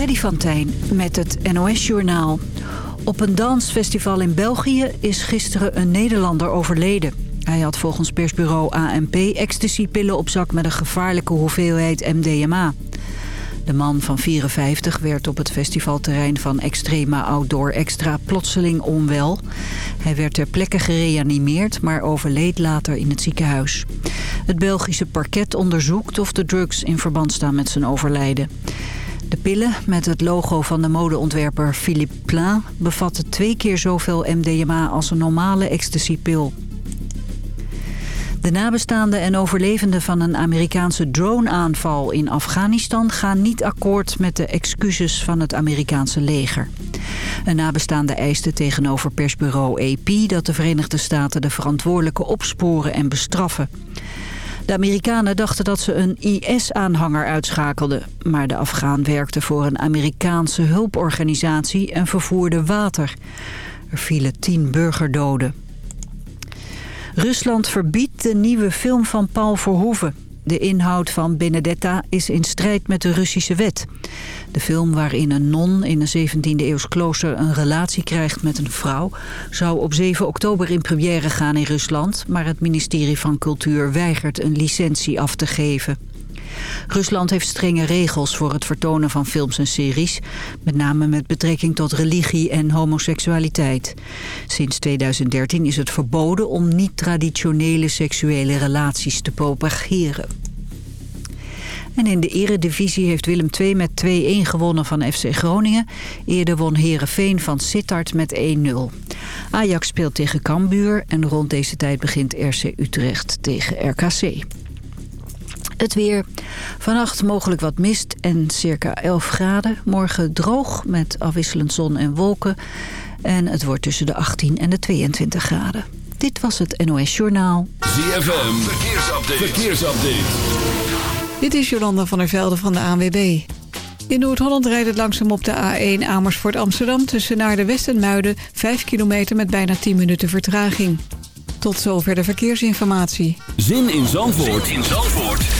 Freddy van Tijn met het NOS-journaal. Op een dansfestival in België is gisteren een Nederlander overleden. Hij had volgens persbureau ANP ecstasypillen op zak met een gevaarlijke hoeveelheid MDMA. De man van 54 werd op het festivalterrein van Extrema Outdoor Extra plotseling onwel. Hij werd ter plekke gereanimeerd, maar overleed later in het ziekenhuis. Het Belgische parket onderzoekt of de drugs in verband staan met zijn overlijden. De pillen met het logo van de modeontwerper Philippe Plein bevatten twee keer zoveel MDMA als een normale ecstasypil. De nabestaanden en overlevenden van een Amerikaanse drone-aanval in Afghanistan gaan niet akkoord met de excuses van het Amerikaanse leger. Een nabestaande eiste tegenover persbureau AP dat de Verenigde Staten de verantwoordelijke opsporen en bestraffen. De Amerikanen dachten dat ze een IS-aanhanger uitschakelden. Maar de Afghaan werkte voor een Amerikaanse hulporganisatie en vervoerde water. Er vielen tien burgerdoden. Rusland verbiedt de nieuwe film van Paul Verhoeven. De inhoud van Benedetta is in strijd met de Russische wet. De film waarin een non in een 17e-eeuws klooster een relatie krijgt met een vrouw... zou op 7 oktober in première gaan in Rusland... maar het ministerie van Cultuur weigert een licentie af te geven. Rusland heeft strenge regels voor het vertonen van films en series... met name met betrekking tot religie en homoseksualiteit. Sinds 2013 is het verboden om niet-traditionele seksuele relaties te propageren. En in de eredivisie heeft Willem II met 2-1 gewonnen van FC Groningen. Eerder won Herenveen van Sittard met 1-0. Ajax speelt tegen Cambuur en rond deze tijd begint RC Utrecht tegen RKC. Het weer. Vannacht mogelijk wat mist en circa 11 graden. Morgen droog met afwisselend zon en wolken. En het wordt tussen de 18 en de 22 graden. Dit was het NOS Journaal. ZFM. Verkeersupdate. Verkeersupdate. Dit is Jolanda van der Velde van de ANWB. In Noord-Holland rijdt het langzaam op de A1 Amersfoort Amsterdam... tussen naar de West en Muiden 5 kilometer met bijna 10 minuten vertraging. Tot zover de verkeersinformatie. Zin in Zandvoort, zin in Zandvoort.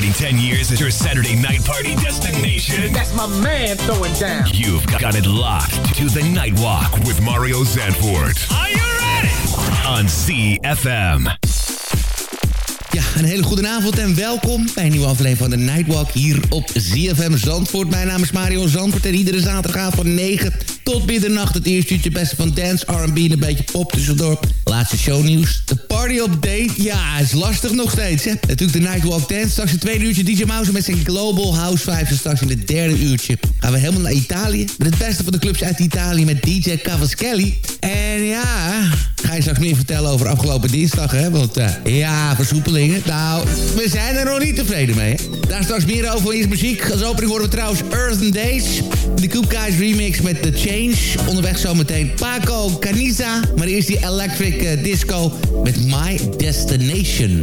Jack. 10 years as your Saturday night party destination. That's my man throwing down. You've got it locked to the Nightwalk with Mario Zandvoort. Are you ready? On CFM. Ja, een hele goede avond en welkom bij een nieuwe aflevering van de Nightwalk hier op ZFM Zandvoort. Mijn naam is Mario Zandvoort en iedere zaterdagavond van 9 tot middernacht het eerste uurtje beste van dance, R&B en een beetje pop tussendoor. Laatste shownieuws. De party update, ja, is lastig nog steeds. Hè? Natuurlijk de Nightwalk Dance. Straks het tweede uurtje DJ Mouse met zijn Global House Vibes. En straks in het derde uurtje gaan we helemaal naar Italië. Met het beste van de clubs uit Italië met DJ Cavaschelli. En ja, ga je straks meer vertellen over afgelopen dinsdag, hè? Want uh, ja, versoepelingen. Nou, we zijn er nog niet tevreden mee, hè? Daar straks meer over. Eerst muziek. Als opening horen we trouwens Earth Days. De Coop Guys remix met The Change. Onderweg zometeen Paco Caniza. Maar eerst die Electric uh, Disco met My Destination.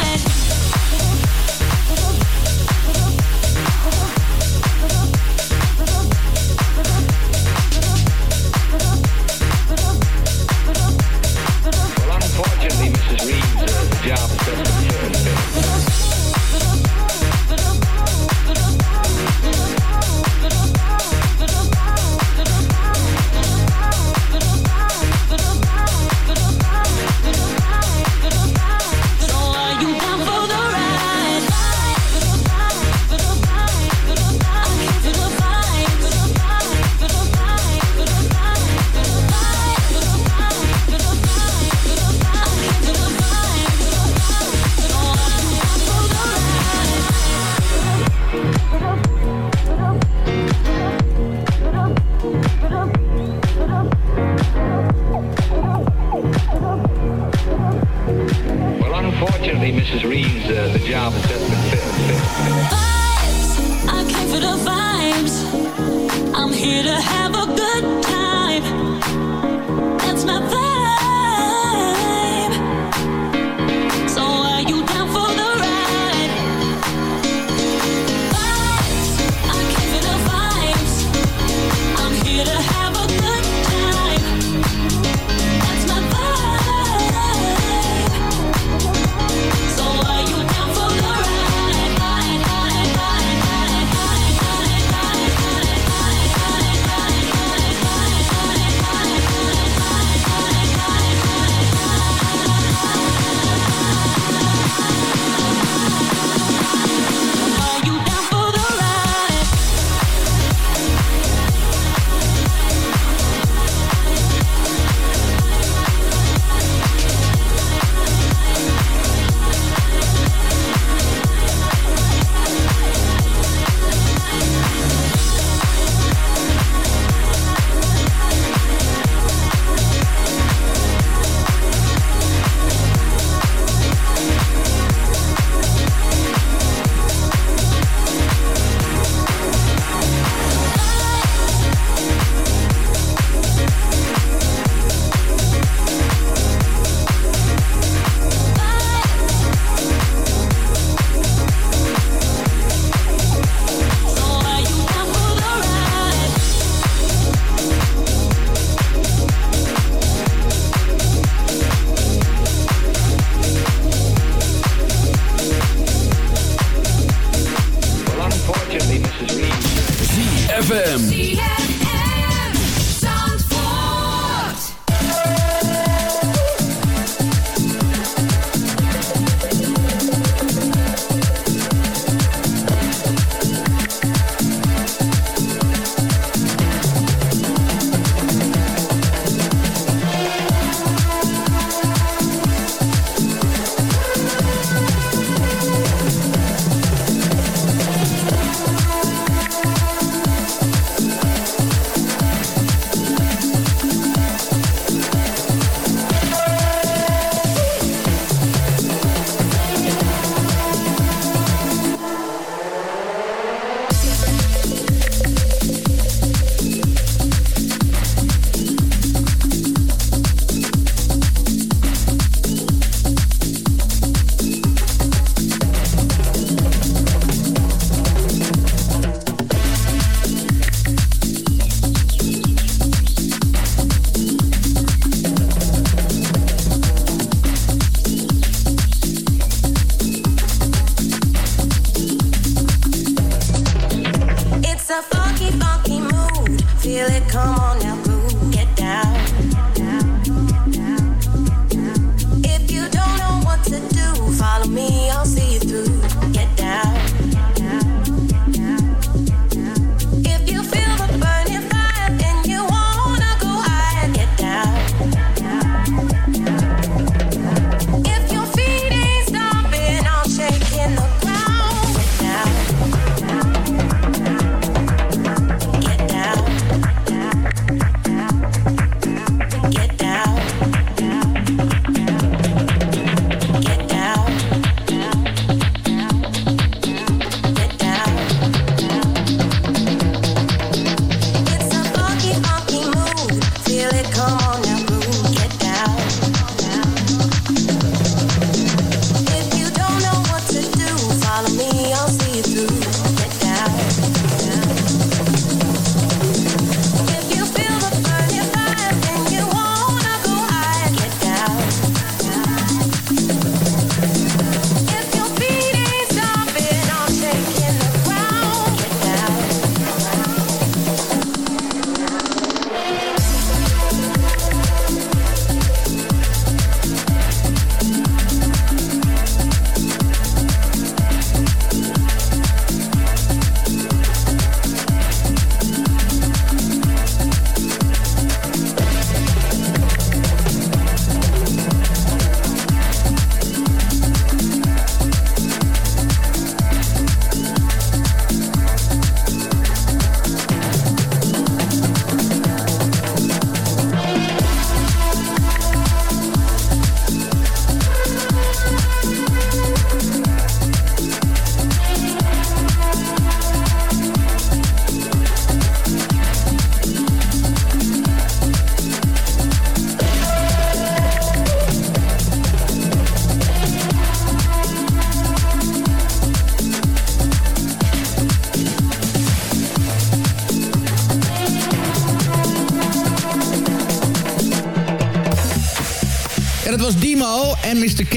En Mr. K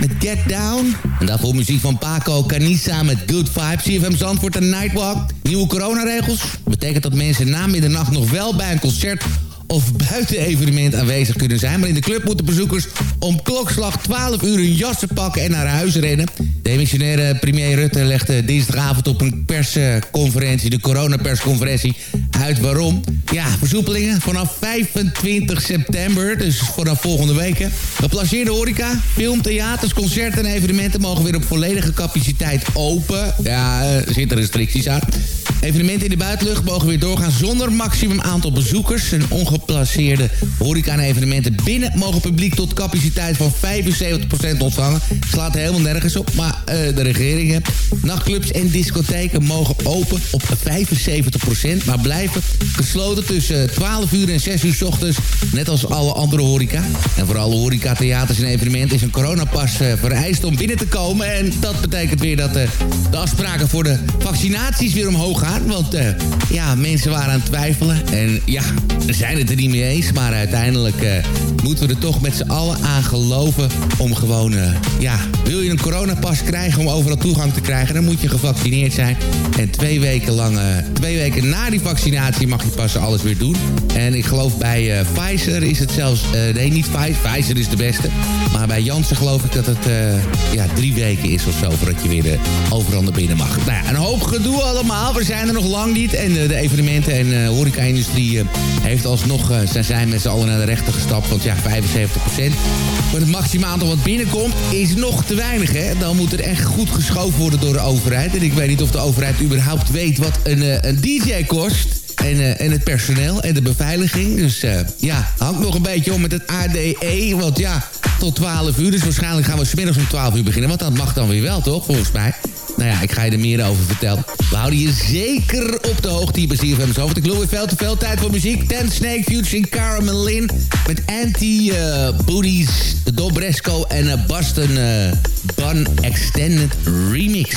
met Get Down. En daarvoor muziek van Paco Canisa met Good Vibes. CFM Zandvoort en Nightwalk. Nieuwe coronaregels. Betekent dat mensen na middernacht nog wel bij een concert of buitenevenement aanwezig kunnen zijn. Maar in de club moeten bezoekers om klokslag 12 uur hun jassen pakken en naar huis rennen. De emissionaire premier Rutte legde dinsdagavond op een persconferentie, de coronapersconferentie, uit waarom. Ja, versoepelingen vanaf 25 september, dus vanaf volgende week. Geplaceerde horeca, film, theaters, concerten en evenementen mogen weer op volledige capaciteit open. Ja, er zitten restricties aan. Evenementen in de buitenlucht mogen weer doorgaan zonder maximum aantal bezoekers. En ongeplaceerde horeca en evenementen binnen mogen publiek tot capaciteit van 75% ontvangen. Slaat helemaal nergens op, maar uh, de regeringen. Nachtclubs en discotheken mogen open op 75%, maar blijven gesloten tussen 12 uur en 6 uur s ochtends. Net als alle andere horeca. En voor alle horeca, theaters en evenementen is een coronapas uh, vereist om binnen te komen. En dat betekent weer dat de afspraken voor de vaccinaties weer omhoog gaan. Want ja, mensen waren aan het twijfelen. En ja, we zijn het er niet mee eens. Maar uiteindelijk moeten we er toch met z'n allen aan geloven... om gewoon, ja, wil je een coronapas krijgen om overal toegang te krijgen... dan moet je gevaccineerd zijn. En twee weken lang, twee weken na die vaccinatie mag je pas alles weer doen. En ik geloof bij Pfizer is het zelfs... nee, niet Pfizer, Pfizer is de beste. Maar bij Janssen geloof ik dat het ja, drie weken is of zo... voordat je weer overal naar binnen mag. Nou ja, een hoop gedoe allemaal. We zijn er nog lang niet. En de, evenementen- en uh, horeca-industrie uh, heeft alsnog... Uh, zijn, zijn met z'n allen naar de rechter gestapt. Want ja, 75% van het maximaal aantal wat binnenkomt... is nog te weinig, hè. Dan moet er echt goed geschoven worden door de overheid. En ik weet niet of de overheid überhaupt weet wat een, een DJ kost... En, uh, en, het personeel en de beveiliging. Dus uh, ja, hangt nog een beetje om met het ADE. Want ja, tot 12 uur. Dus waarschijnlijk gaan we smiddags om 12 uur beginnen. Want dat mag dan weer wel, toch? Volgens mij. Nou ja, ik ga je er meer over vertellen. We houden je zeker op de hoogte hier bij CFM Zovert. Ik loop weer veel te veel tijd voor muziek. Ten Snake featuring Cara Lynn. Met Anti-Booties, uh, Dobresco en uh, Boston uh, Bun Extended Remix.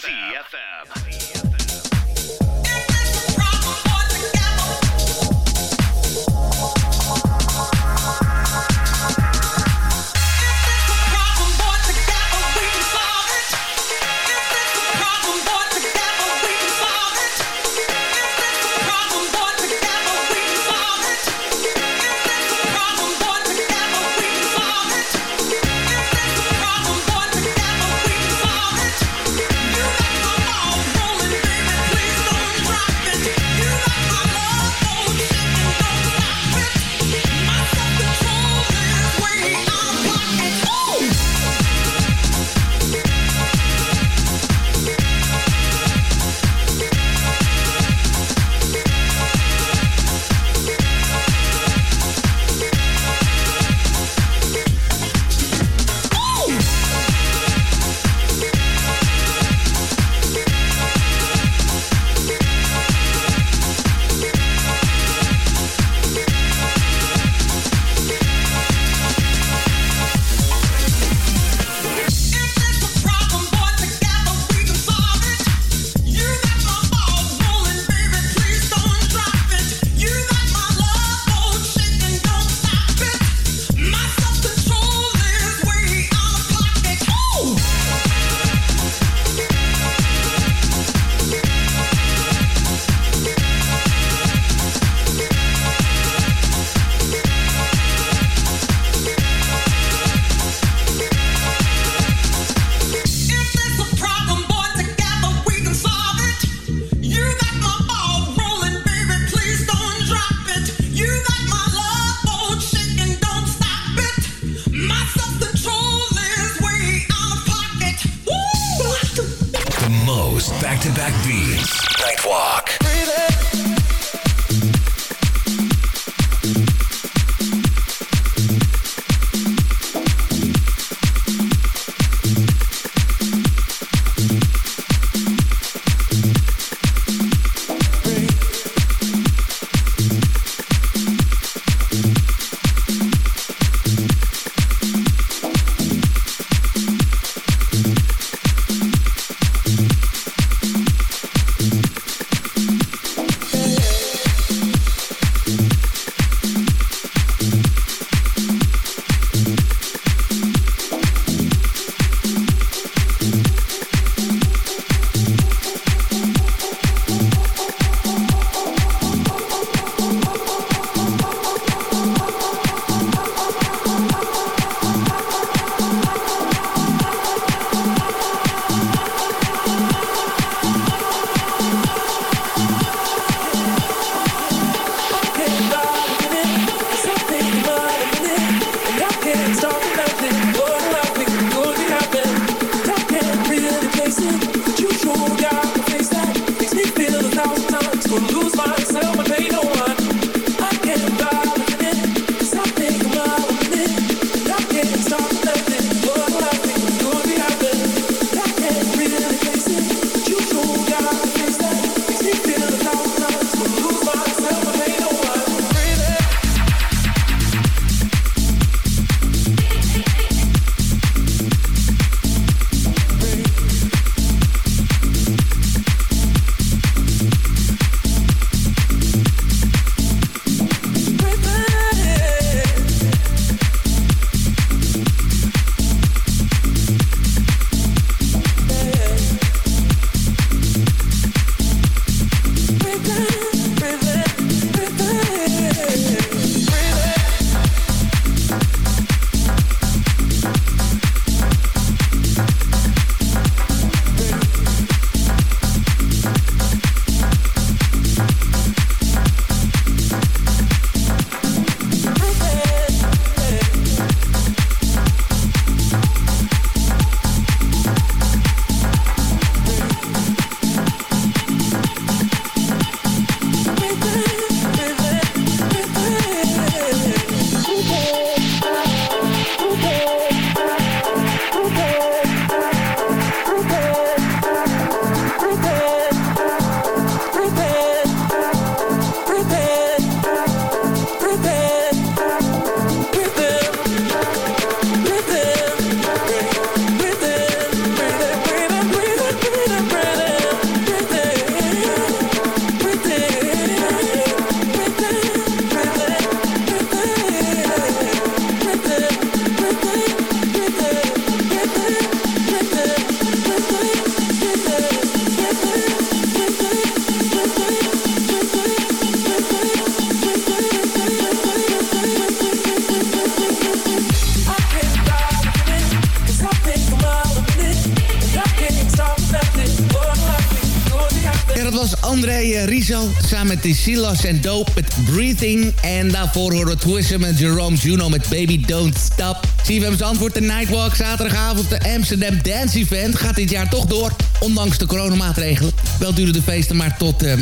Met Silas en Dope met Breathing. En daarvoor horen Twism en Jerome Juno met Baby Don't Stop. CFM's antwoord de Nightwalk. Zaterdagavond de Amsterdam Dance Event. Gaat dit jaar toch door, ondanks de coronamaatregelen. Wel duren de feesten maar tot uh,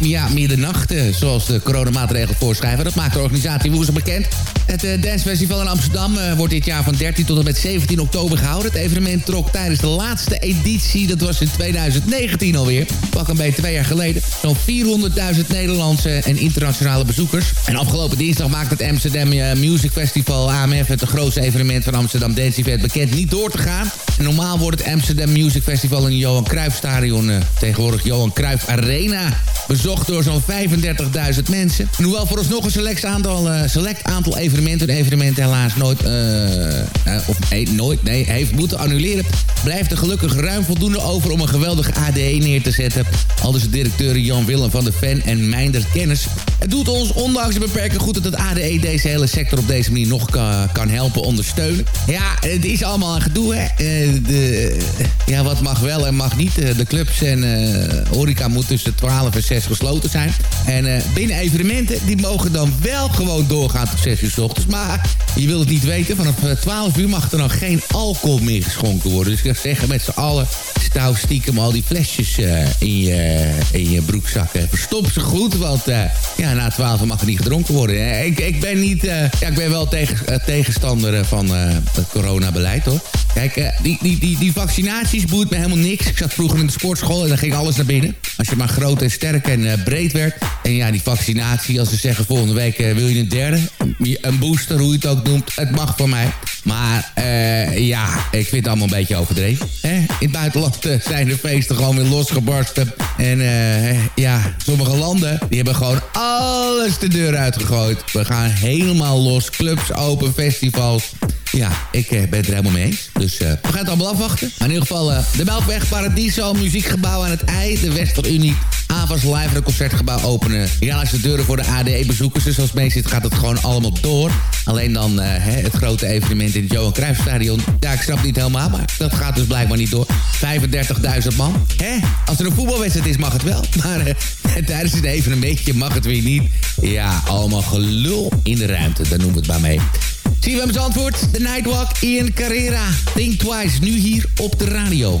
ja, middernacht, uh, zoals de coronamaatregelen voorschrijven. Dat maakt de organisatie woensdag bekend. Het uh, Dance Festival in Amsterdam wordt dit jaar van 13 tot en met 17 oktober gehouden. Het evenement trok tijdens de laatste editie, dat was in 2019 alweer. Pak een beetje twee jaar geleden. Zo'n 400.000 Nederlandse en internationale bezoekers. En afgelopen dinsdag maakt het Amsterdam Music Festival AMF het grootste evenement van Amsterdam Dance Event bekend niet door te gaan. En normaal wordt het Amsterdam Music Festival in Johan Cruijff Stadion, uh, tegenwoordig Johan Cruijff Arena, bezocht door zo'n 35.000 mensen. En hoewel vooralsnog een select aantal, uh, select aantal evenementen, een evenement helaas nooit, of nooit, nee, heeft moeten annuleren, blijft er gelukkig ruim voldoende over om een geweldige ADE neer te zetten. Al dus de directeur Jan Willem van de Fan en Mijnder Kennis. Het doet ons, ondanks de beperking, goed dat het ADE deze hele sector op deze manier nog kan, kan helpen ondersteunen. Ja, het is allemaal een gedoe, hè. de, ja, wat mag wel en mag niet. De clubs en uh, horeca moet tussen 12 en 6 gesloten zijn. En binnen evenementen, die mogen dan wel gewoon doorgaan tot 6 uur ochtends. Maar je wil het niet weten, vanaf 12 uur mag er dan geen alcohol meer geschonken worden. Dus ik zou zeggen met z'n allen, stouw stiekem al die flesjes in, je, in je broekzakken. Verstop ze goed, want ja, na 12 mag er niet gedronken worden. Ik, ik ben niet, ja, ik ben wel tegen, tegenstander van het coronabeleid hoor. Kijk, die, die, die, die vaccinaties boeit me helemaal niks. Ik zat vroeger in de sportschool en dan ging alles naar binnen. Als je maar groot en sterk en breed werd. En ja, die vaccinatie, als ze zeggen volgende week wil je een derde. Een booster, hoe je het ook noemt. Het mag voor mij. Maar ja, ik vind het allemaal een beetje overdreven. Hè? In het buitenland zijn de feesten gewoon weer losgebarsten. En ja, sommige landen, die hebben gewoon alles de deur uitgegooid. We gaan helemaal los. Clubs open, festivals. Ja, ik ben het er helemaal mee eens. Dus uh, we gaan het allemaal afwachten. In ieder geval uh, de Melkweg Paradiso, muziekgebouw aan het IJ, de Westerunie. Avas live een concertgebouw openen. Ja, als de deuren voor de ADE-bezoekers. Dus als het mee zit, gaat het gewoon allemaal door. Alleen dan uh, het grote evenement in het Johan Cruijffstadion. Ja, ik snap niet helemaal, maar dat gaat dus blijkbaar niet door. 35.000 man. Hè? Als er een voetbalwedstrijd is, mag het wel. Maar tijdens het evenementje mag het weer niet. Ja, allemaal gelul in de ruimte. Daar noemen we het maar mee. Hem antwoord. The Nightwalk, Ian Carrera. Think Twice, nu hier op de radio.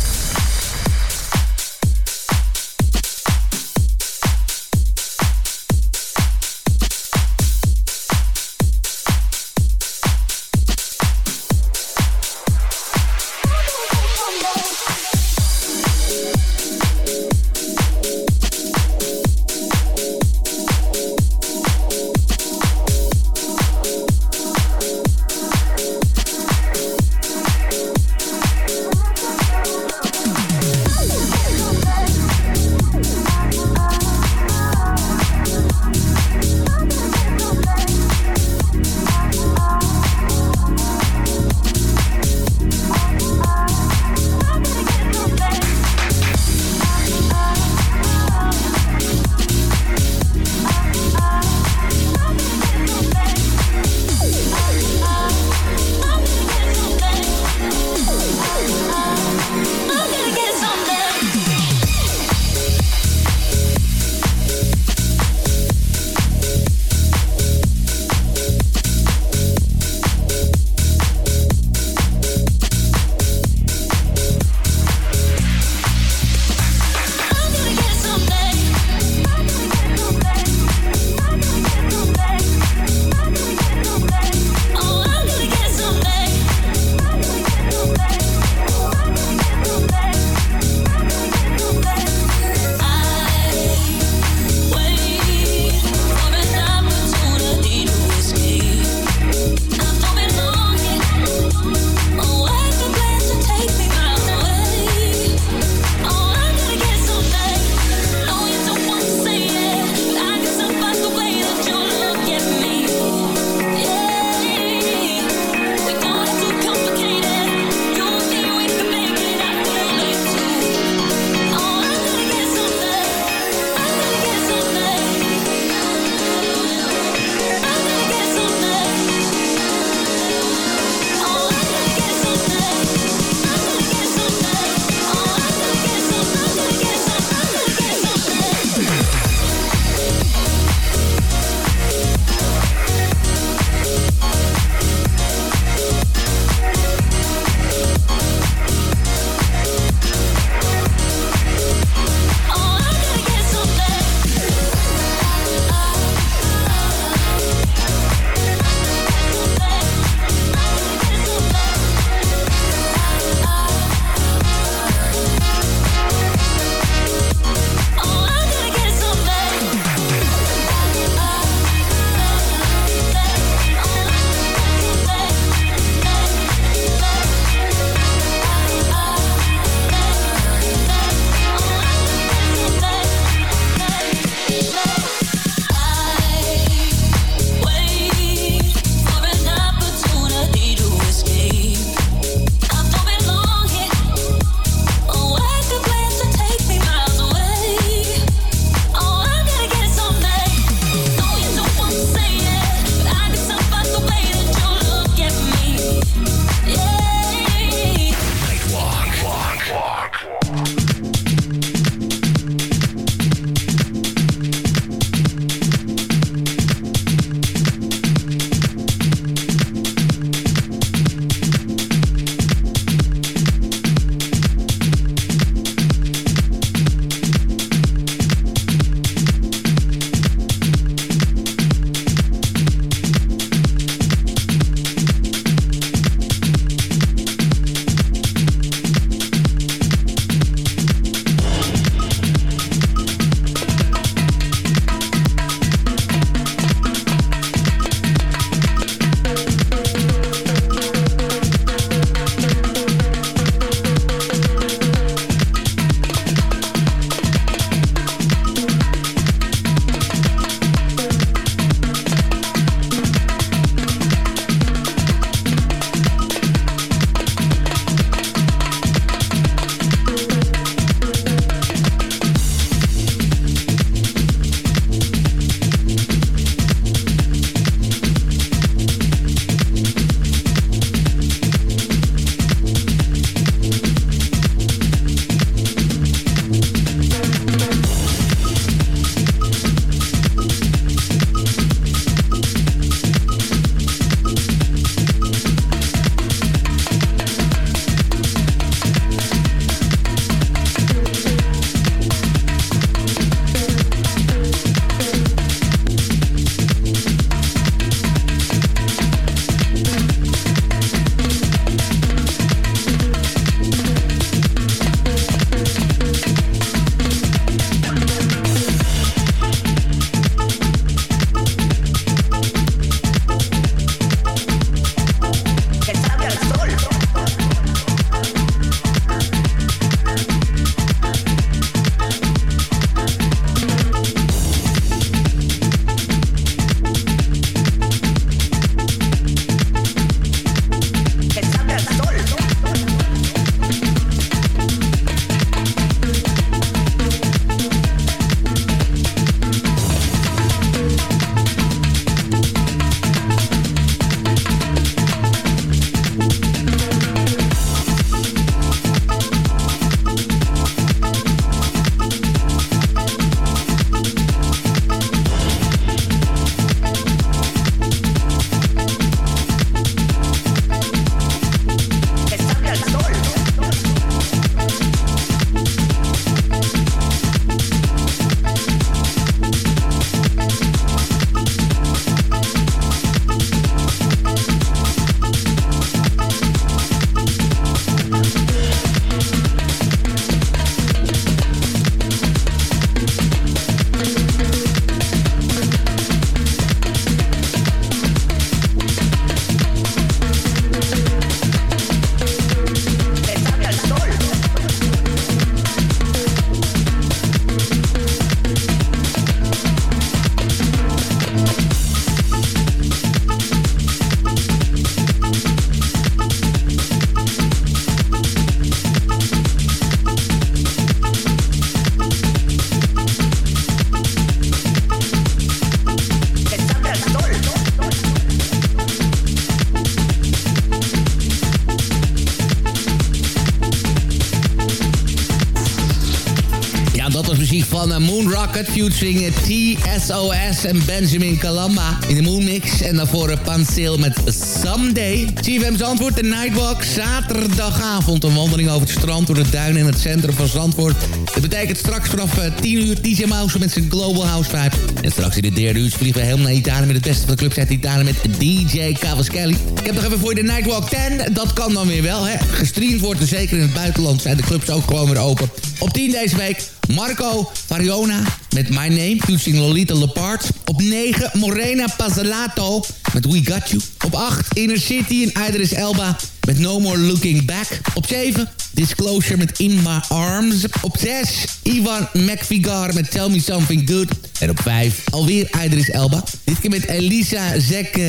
Rocket featuring TSOS en Benjamin Kalamba in de Moon Mix. En daarvoor Panseel met Someday. CFM Zandvoort, de Nightwalk. Zaterdagavond een wandeling over het strand door de duinen in het centrum van Zandvoort. Dat betekent straks vanaf 10 uur DJ Mouse met zijn Global House Vibe. En straks in de derde uur vliegen we helemaal naar Italië met het beste van de club. Zet Italië met DJ Cavaschelli. Ik heb nog even voor je de Nightwalk 10. Dat kan dan weer wel, hè. Gestreamd wordt er zeker in het buitenland. Zijn de clubs ook gewoon weer open. Op 10 deze week Marco Fariona met My Name, featuring Lolita Lepard. Op 9 Morena Pazzolato met We Got You. Op 8 Inner City en Idris Elba met No More Looking Back. Op 7 Disclosure met In My Arms. Op 6 Ivan McVigar met Tell Me Something Good. En op 5 alweer Idris Elba. Dit keer met Elisa Zek, uh,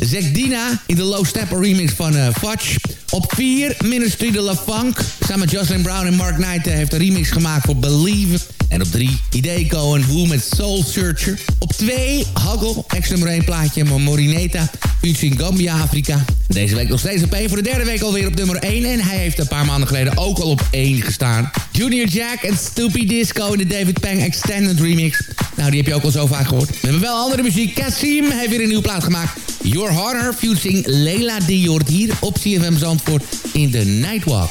Zekdina in de Low Stepper remix van uh, Fudge. Op 4 Ministry de La Funk. Samen met Jocelyn Brown en Mark Knight heeft een remix gemaakt voor Believe. En op 3 Ideco en Who met Soul Searcher. Op 2 Huggle, ex nummer 1 plaatje Morineta. Featuring Gambia, Afrika. Deze week nog steeds op 1 voor de derde week alweer op nummer 1. En hij heeft een paar maanden geleden ook al op 1 gestaan. Junior Jack en Stoopy Disco in de David Pang Extended Remix. Nou, die heb je ook al zo vaak gehoord. We hebben wel andere muziek. Cassim heeft weer een nieuwe plaat gemaakt. Your Harder, featuring Leila Dior hier op CFM Zandvoort in de Nightwalk.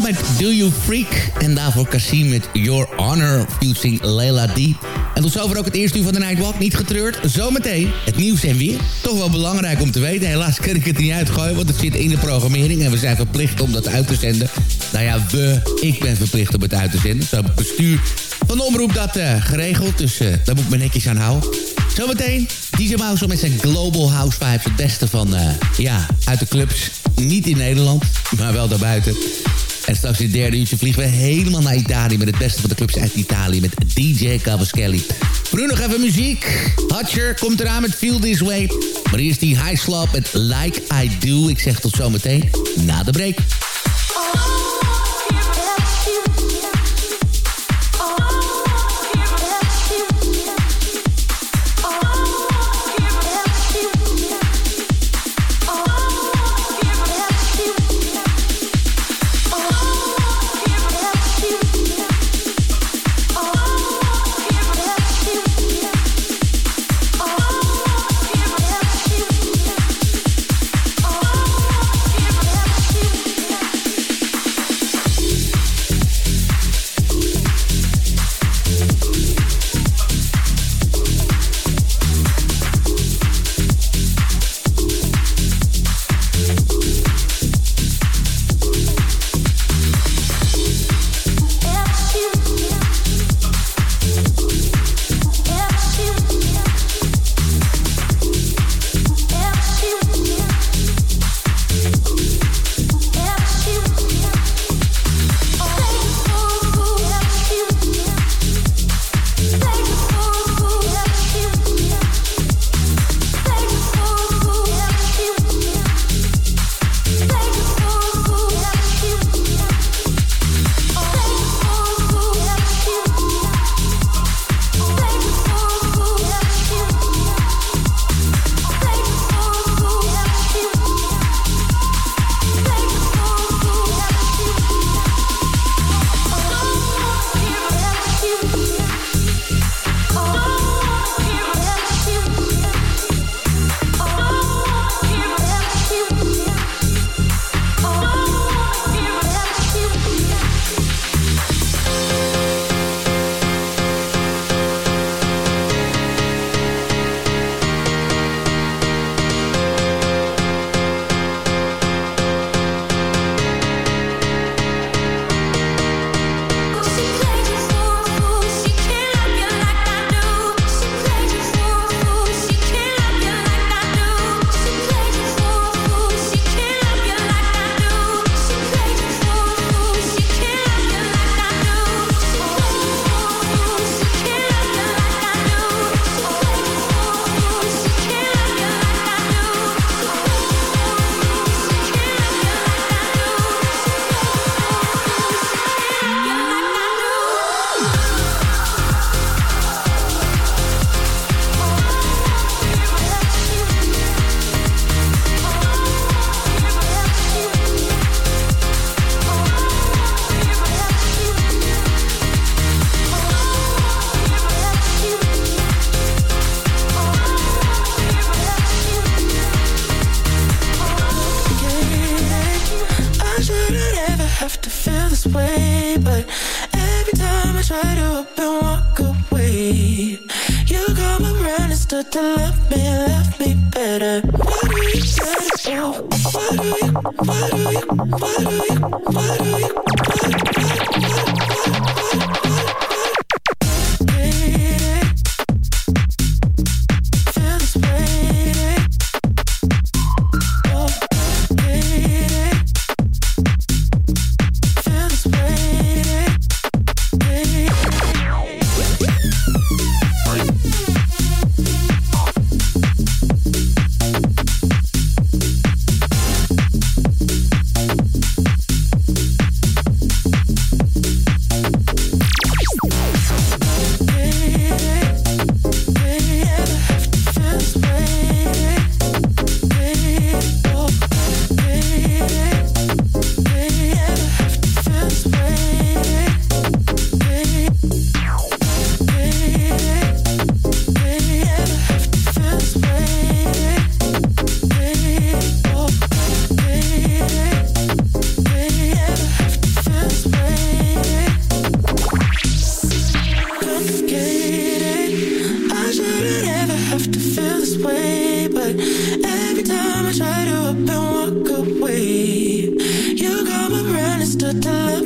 Met Do You Freak. En daarvoor Cassim met Your Honor, fusing Leila D. En tot zover ook het eerste uur van de Nightwalk. Niet getreurd. Zometeen het nieuws en weer. Toch wel belangrijk om te weten. Helaas kan ik het niet uitgooien, want het zit in de programmering. En we zijn verplicht om dat uit te zenden. Nou ja, we. Ik ben verplicht om het uit te zenden. Zo het bestuur van de omroep dat uh, geregeld. Dus uh, daar moet ik me netjes aan houden. Zometeen DJ Mouse met zijn Global House Vibes. Het beste van, uh, ja, uit de clubs. Niet in Nederland, maar wel daarbuiten. En straks in het derde uurtje vliegen we helemaal naar Italië... met het beste van de clubs uit Italië met DJ Cavaschelli. Voor nog even muziek. Hutcher komt eraan met Feel This Way. Maar eerst die high slap met Like I Do. Ik zeg tot zometeen na de break. way, but every time I try to up and walk away, you come around and start to love.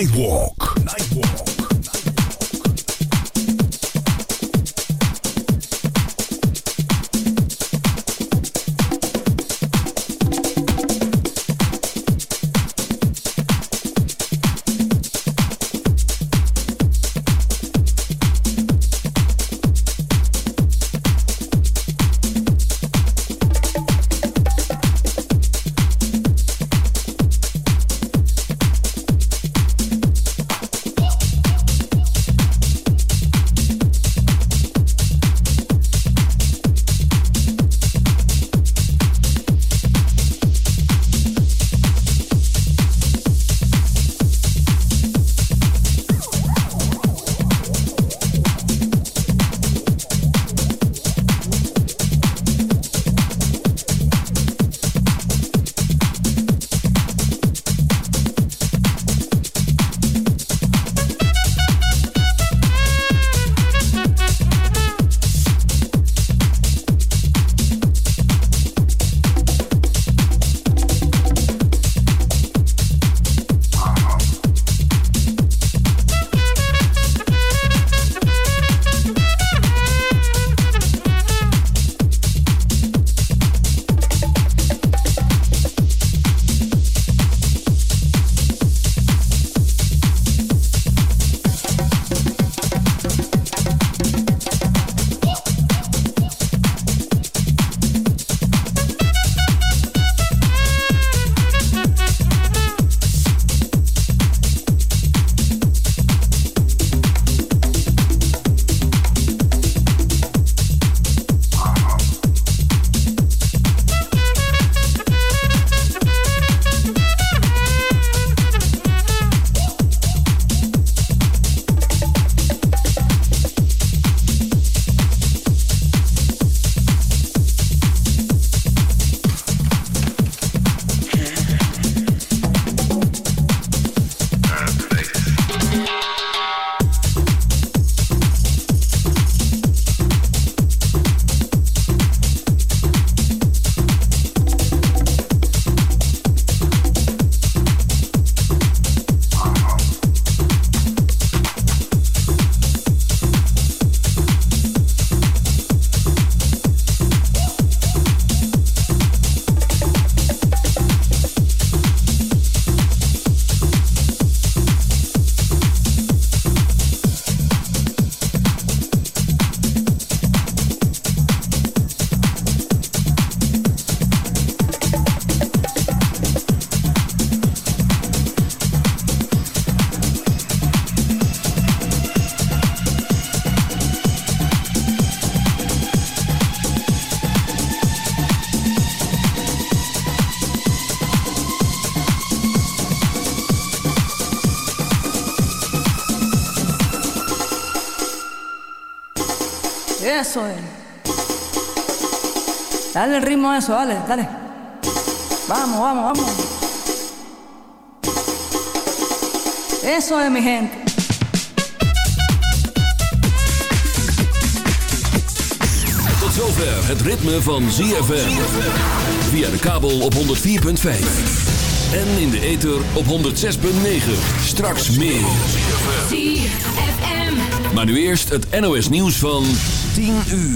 Es. El ritmo a eso, dale, dale. Vamos, vamos, vamos. Eso es mi gente. Tot zover het ritme van ZFM. Via de kabel op 104.5. En in de ether op 106.9. Straks meer. ZFM. Maar nu eerst het NOS nieuws van 10 uur.